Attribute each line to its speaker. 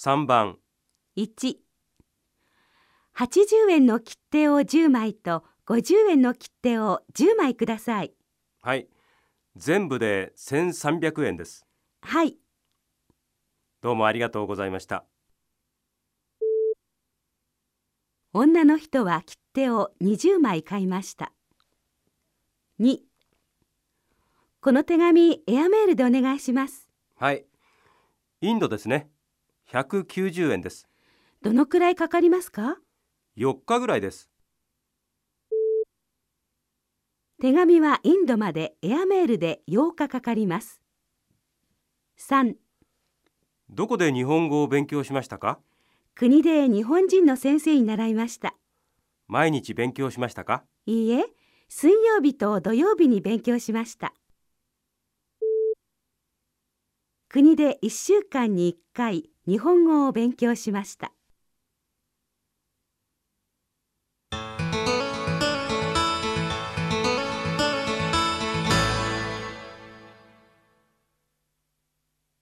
Speaker 1: 3番
Speaker 2: 1 80円の切手を10枚と50円の切手を10枚ください。
Speaker 1: はい。全部で1300円です。
Speaker 2: はい。
Speaker 1: どうもありがとうございました。
Speaker 2: 女の人は切手を20枚買いました。2この手紙エアメールでお願いします。
Speaker 1: はい。インドですね190円です。
Speaker 2: どのくらいかかりますか
Speaker 1: ？4日ぐらいです。
Speaker 2: 手紙はインドまでエアメールで8日かかります。3
Speaker 1: どこで日本語を勉強しましたか？
Speaker 2: 国で日本人の先生に習いました。
Speaker 1: 毎日勉強しましたか？
Speaker 2: いいえ水曜日と土曜日に勉強しました。国で1週間に1回日本語を勉強しました。